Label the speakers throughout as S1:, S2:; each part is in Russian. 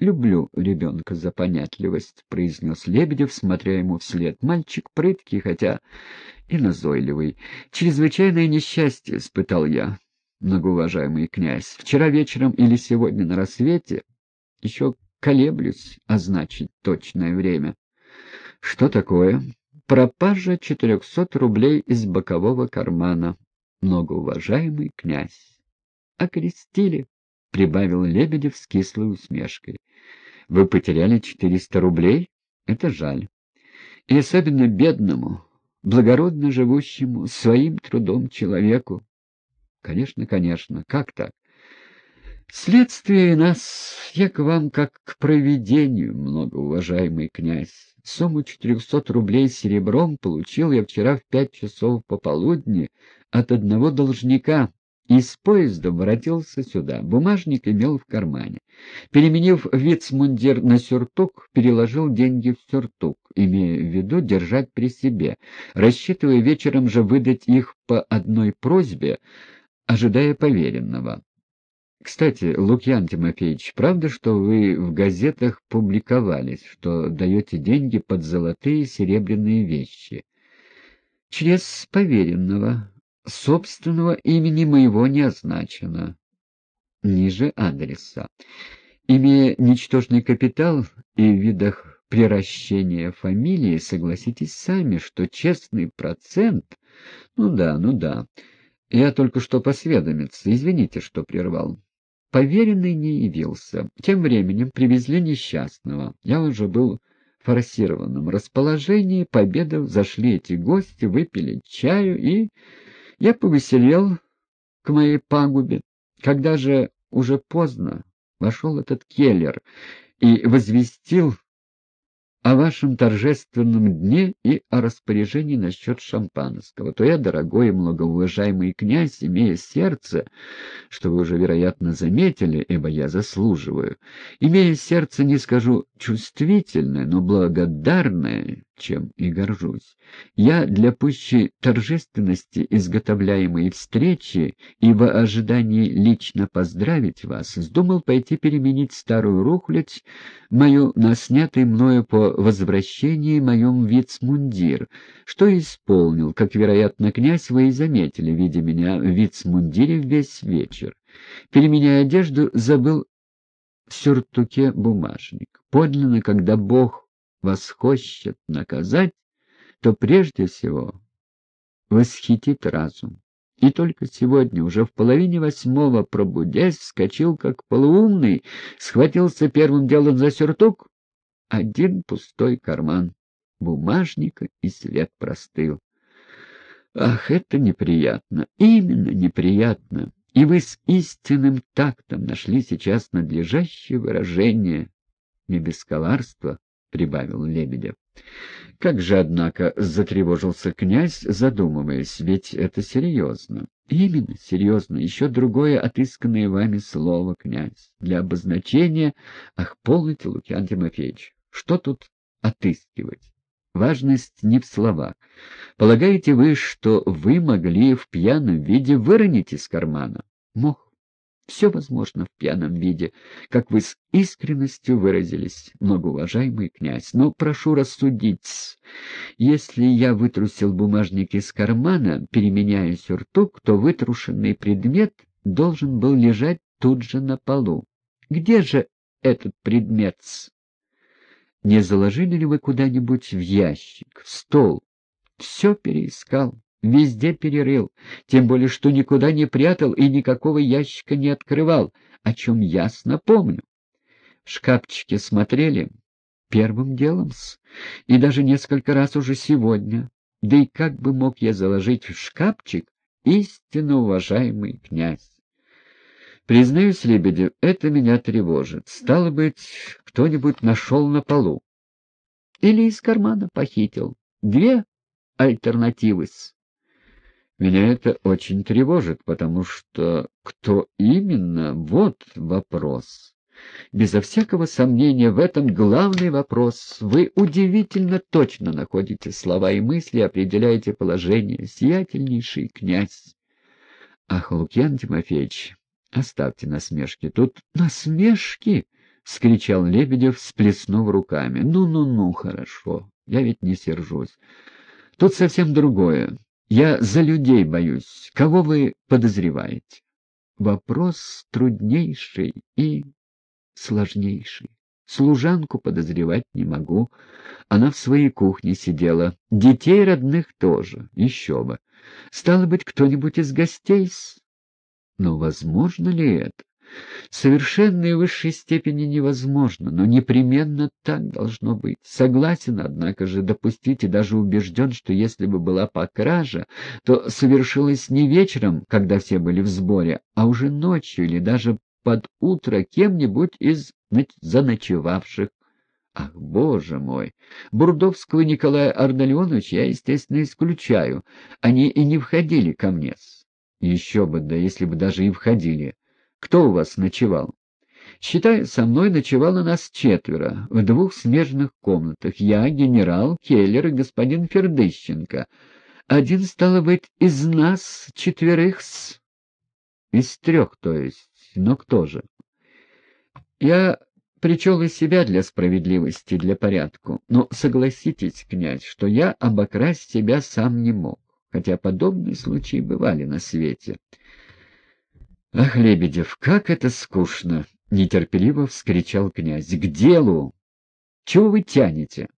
S1: люблю ребенка за понятливость», — произнес Лебедев, смотря ему вслед. «Мальчик прыткий, хотя и назойливый. Чрезвычайное несчастье испытал я, многоуважаемый князь. Вчера вечером или сегодня на рассвете еще колеблюсь означить точное время». «Что такое?» «Пропажа четырехсот рублей из бокового кармана, многоуважаемый князь». «Окрестили», — прибавил Лебедев с кислой усмешкой. Вы потеряли четыреста рублей? Это жаль. И особенно бедному, благородно живущему своим трудом человеку. Конечно, конечно. Как так? Следствие нас, я к вам как к провидению, многоуважаемый князь. Сумму четырехсот рублей серебром получил я вчера в пять часов пополудни от одного должника, и с поездом воротился сюда. Бумажник имел в кармане. Переменив вицмундир на сюртук, переложил деньги в сюртук, имея в виду держать при себе, рассчитывая вечером же выдать их по одной просьбе, ожидая поверенного. Кстати, Лукьян Тимофеевич, правда, что вы в газетах публиковались, что даете деньги под золотые и серебряные вещи? Через поверенного, Собственного имени моего не означено. Ниже адреса. Имея ничтожный капитал и в видах приращения фамилии, согласитесь сами, что честный процент... Ну да, ну да. Я только что посведомиться. Извините, что прервал. Поверенный не явился. Тем временем привезли несчастного. Я уже был в форсированном расположении. Победов зашли эти гости, выпили чаю и... Я повеселел к моей пагубе. Когда же уже поздно вошел этот келлер и возвестил о вашем торжественном дне и о распоряжении насчет шампанского, то я, дорогой и многоуважаемый князь, имея сердце, что вы уже, вероятно, заметили, ибо я заслуживаю, имея сердце, не скажу чувствительное, но благодарное, чем и горжусь. Я для пущей торжественности изготовляемой встречи и в ожидании лично поздравить вас, вздумал пойти переменить старую рухлядь мою на снятый мною по возвращении моем вицмундир, что исполнил, как, вероятно, князь, вы и заметили, видя меня в вицмундире весь вечер. Переменяя одежду, забыл в сюртуке бумажник. Подлинно, когда Бог вас хочет наказать, то прежде всего восхитит разум. И только сегодня, уже в половине восьмого, пробудясь, вскочил как полуумный, схватился первым делом за сюртук. Один пустой карман бумажника, и след простыл. Ах, это неприятно, именно неприятно. И вы с истинным тактом нашли сейчас надлежащее выражение, не без коварства, — прибавил Лебедев. — Как же, однако, затревожился князь, задумываясь, ведь это серьезно. — Именно серьезно. Еще другое отысканное вами слово, князь, для обозначения... Ах, полноте, Лукьян Тимофеевич, что тут отыскивать? Важность не в словах. Полагаете вы, что вы могли в пьяном виде выронить из кармана? Мог. Все возможно в пьяном виде, как вы с искренностью выразились, многоуважаемый князь. Но прошу рассудить, если я вытрусил бумажник из кармана, переменяя сюртук, то вытрушенный предмет должен был лежать тут же на полу. Где же этот предмет? Не заложили ли вы куда-нибудь в ящик, в стол? Все переискал. Везде перерыл, тем более что никуда не прятал и никакого ящика не открывал, о чем ясно помню. В шкафчике смотрели первым делом-с, и даже несколько раз уже сегодня. Да и как бы мог я заложить в шкафчик истинно уважаемый князь? Признаюсь, Лебедев, это меня тревожит. Стало быть, кто-нибудь нашел на полу. Или из кармана похитил. Две альтернативы-с. Меня это очень тревожит, потому что кто именно, вот вопрос. Безо всякого сомнения, в этом главный вопрос. Вы удивительно точно находите слова и мысли, определяете положение. Сиятельнейший князь. Ах, Лукьян Тимофеевич, оставьте насмешки. Тут насмешки? — скричал Лебедев, сплеснув руками. «Ну-ну-ну, хорошо, я ведь не сержусь. Тут совсем другое. Я за людей боюсь. Кого вы подозреваете?» Вопрос труднейший и сложнейший. Служанку подозревать не могу. Она в своей кухне сидела. Детей родных тоже. Еще бы. Стало быть, кто-нибудь из гостей? Но возможно ли это? Совершенно в высшей степени невозможно, но непременно так должно быть. Согласен, однако же, допустить и даже убежден, что если бы была покража, то совершилась не вечером, когда все были в сборе, а уже ночью или даже под утро кем-нибудь из заночевавших. Ах, боже мой! Бурдовского Николая Ардальоновича я, естественно, исключаю. Они и не входили ко мне. Еще бы, да если бы даже и входили. Кто у вас ночевал? Считай, со мной ночевало нас четверо, в двух смежных комнатах. Я, генерал, Келлер и господин Фердыщенко. Один, стало быть, из нас четверых с... Из трех, то есть. Но кто же? Я причел из себя для справедливости, для порядку. Но согласитесь, князь, что я обокрасть себя сам не мог, хотя подобные случаи бывали на свете. «Ах, Лебедев, как это скучно!» — нетерпеливо вскричал князь. «К делу! Чего вы тянете?»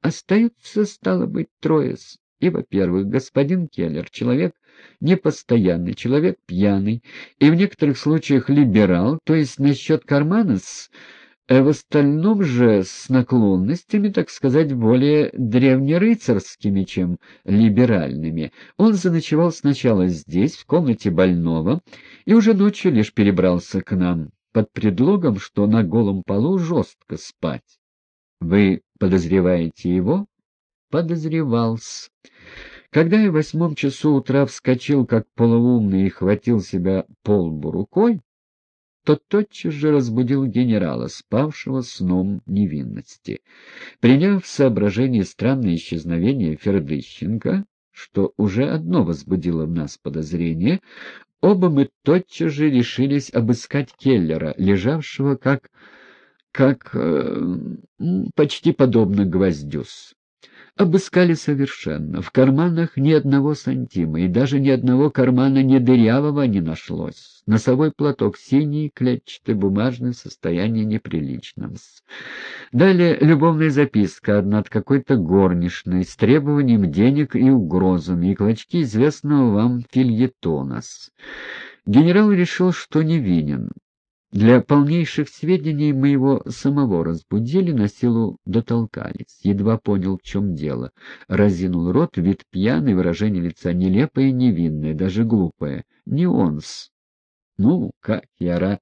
S1: Остаются, стало быть, трое и, во-первых, господин Келлер — человек непостоянный, человек пьяный и в некоторых случаях либерал, то есть насчет кармана с... А в остальном же с наклонностями, так сказать, более древнерыцарскими, чем либеральными. Он заночевал сначала здесь, в комнате больного, и уже ночью лишь перебрался к нам, под предлогом, что на голом полу жестко спать. Вы подозреваете его? Подозревал-с. Когда я в восьмом часу утра вскочил, как полуумный, и хватил себя полбу рукой, то тотчас же разбудил генерала, спавшего сном невинности. Приняв в соображение странное исчезновение Фердыщенко, что уже одно возбудило в нас подозрение, оба мы тотчас же решились обыскать Келлера, лежавшего как... как... Э, почти подобно гвоздюс. Обыскали совершенно. В карманах ни одного сантима, и даже ни одного кармана не дырявого не нашлось. Носовой платок синий, клетчатый, бумажный, состояние неприличном. Далее любовная записка, одна от какой-то горничной, с требованием денег и угрозами, и клочки известного вам фильетона. Генерал решил, что невинен. Для полнейших сведений мы его самого разбудили, на силу дотолкались. Едва понял, в чем дело. Разинул рот, вид пьяный, выражение лица нелепое невинное, даже глупое. Не он-с. Ну, как я рад.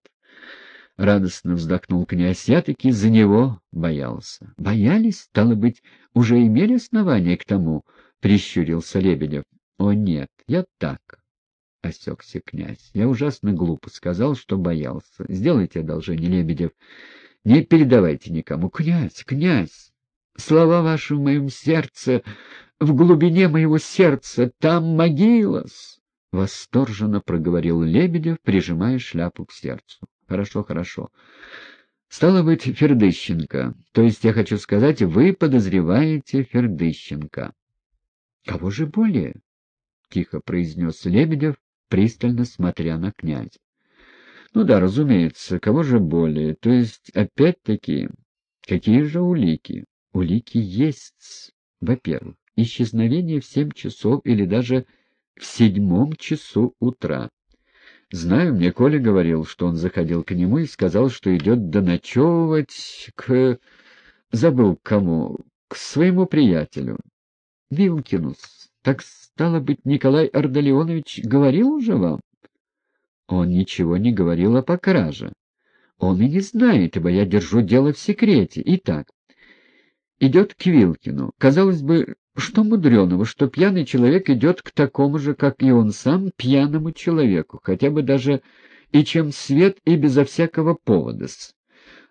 S1: Радостно вздохнул князь. Я-таки за него боялся. Боялись, стало быть, уже имели основания к тому, прищурился Лебедев. О нет, я так — осекся князь. — Я ужасно глупо сказал, что боялся. Сделайте одолжение, Лебедев. Не передавайте никому. Князь, князь, слова ваши в моем сердце, в глубине моего сердца, там могила-с! — восторженно проговорил Лебедев, прижимая шляпу к сердцу. — Хорошо, хорошо. Стало быть, Фердыщенко. То есть, я хочу сказать, вы подозреваете Фердыщенко. — Кого же более? — тихо произнес Лебедев, пристально смотря на князя. Ну да, разумеется, кого же более? То есть, опять-таки, какие же улики? Улики есть. Во-первых, исчезновение в семь часов или даже в седьмом часу утра. Знаю, мне Коля говорил, что он заходил к нему и сказал, что идет доночевывать к... Забыл к кому. К своему приятелю. Вилкинус. Так, стало быть, Николай Ардалионович говорил уже вам? Он ничего не говорил о покраже. Он и не знает, ибо я держу дело в секрете. Итак, идет к Вилкину. Казалось бы, что мудреного, что пьяный человек идет к такому же, как и он сам, пьяному человеку, хотя бы даже и чем свет, и безо всякого повода.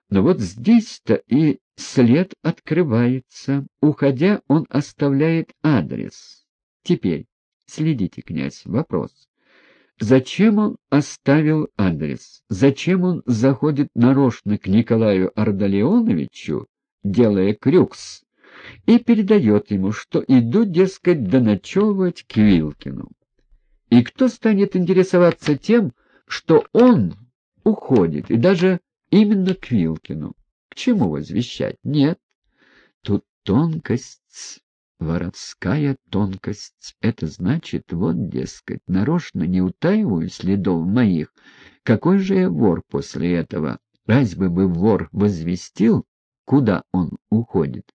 S1: Но вот здесь-то и след открывается. Уходя, он оставляет адрес. Теперь, следите, князь, вопрос. Зачем он оставил адрес? Зачем он заходит нарочно к Николаю Ардалионовичу, делая крюкс, и передает ему, что иду, дескать, доночевывать к Вилкину? И кто станет интересоваться тем, что он уходит, и даже именно к Вилкину? К чему возвещать? Нет. Тут тонкость Воровская тонкость — это значит, вот, дескать, нарочно не утаиваю следов моих. Какой же я вор после этого? Разве бы вор возвестил, куда он уходит?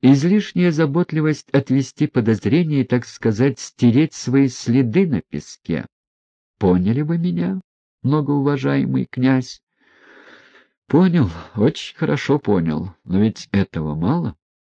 S1: Излишняя заботливость отвести подозрения и, так сказать, стереть свои следы на песке. Поняли вы меня, многоуважаемый князь? Понял, очень хорошо понял, но ведь этого мало.